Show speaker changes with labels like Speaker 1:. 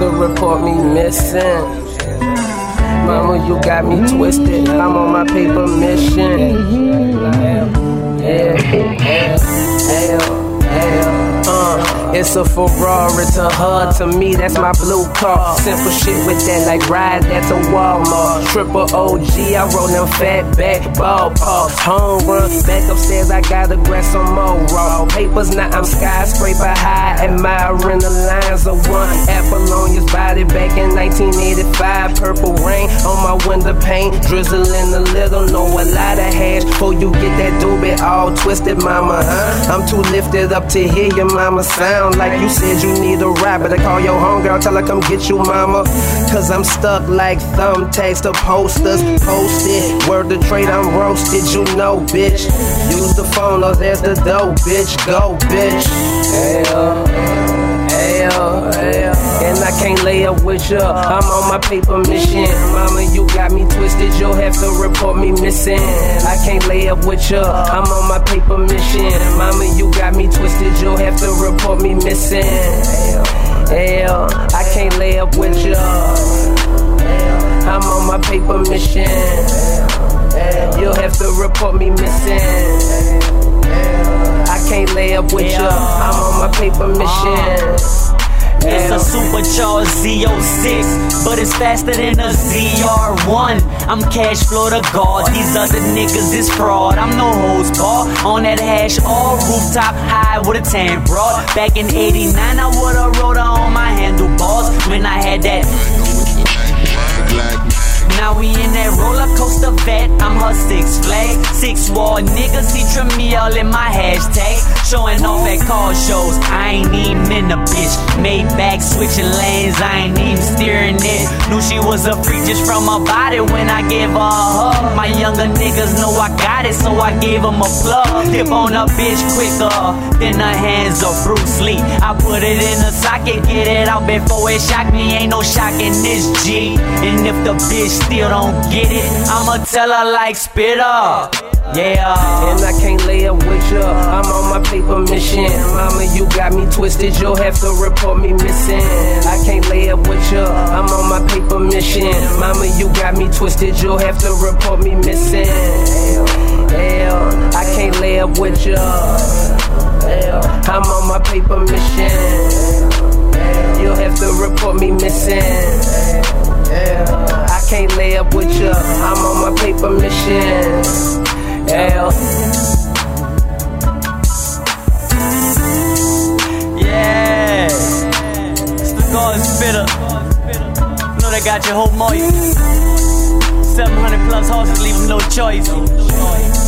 Speaker 1: to report me missing. Mama, you got me twisted. I'm on my paper mission. Yeah, it's a Ferrari to her, to me that's my blue car. Simple shit with that, like ride that to Walmart. Triple OG, I roll them fat back ballpark. Home run, back upstairs, I gotta grab some more raw papers. Now I'm skyscraper high, admiring the lines of one. Apollonia's body back in 1985. Purple rain on my window pane, drizzling a little, know a lot of hash. Before you get that doobie all twisted, mama, huh? I'm too lifted up to hear your mama sound like you said you need a ride. Better call your homegirl, tell her come get you, mama. Cause I'm stuck like thumbtacks to posters. Posted, word to trade, I'm roasted, you know, bitch. Use the phone, oh, there's the dough, bitch. Go, bitch. Hey, uh, hey, uh, hey, uh. Can't lay up with ya. I'm on my paper mission. Mama, you got me twisted. You'll have to report me missing. I can't lay up with ya. I'm on my paper mission. Mama, you got me twisted. You'll have to report me missing. Hell, I can't lay up with ya. I'm on my paper mission. You'll have to report me missing. I can't lay up with ya. I'm on my paper mission.
Speaker 2: It's a supercharged Z06, but it's faster than a ZR1. I'm cash flow to God, these other niggas is fraud. I'm no hose bar on that hash, all rooftop high with a tan broad. Back in 89, I would've rode her on my handlebars when I had that. Now we in that roller coaster Vette. I'm her six flag, six wall niggas. Trim me all in my hashtag. Showing off at car shows. I ain't even in the bitch. Made back switching lanes. I ain't even steering it. Knew she was a freak just from her body when I gave her a hug. My younger niggas know I got it, so I gave them a plug. Dip on a bitch quicker than the hands of Bruce Lee. I put it in a socket, get it out before it shock me. Ain't no shock in this G. And if the bitch still don't get it, I'ma tell her like spit up. Yeah.
Speaker 1: And I can't lay up with ya. I'm on my paper mission. Mama, you got me twisted. You'll have to report me missing. I can't lay up with ya. I'm on my paper mission. Mama, you got me twisted. You'll have to report me missing. Hell, I can't lay up with ya. I'm on my paper mission. You'll have to report me missing. I can't lay up with ya. I'm on my paper mission. Yeah.
Speaker 2: Yeah. The God spitter. You know they got your whole moist. 700 plus horses, leave them no choice.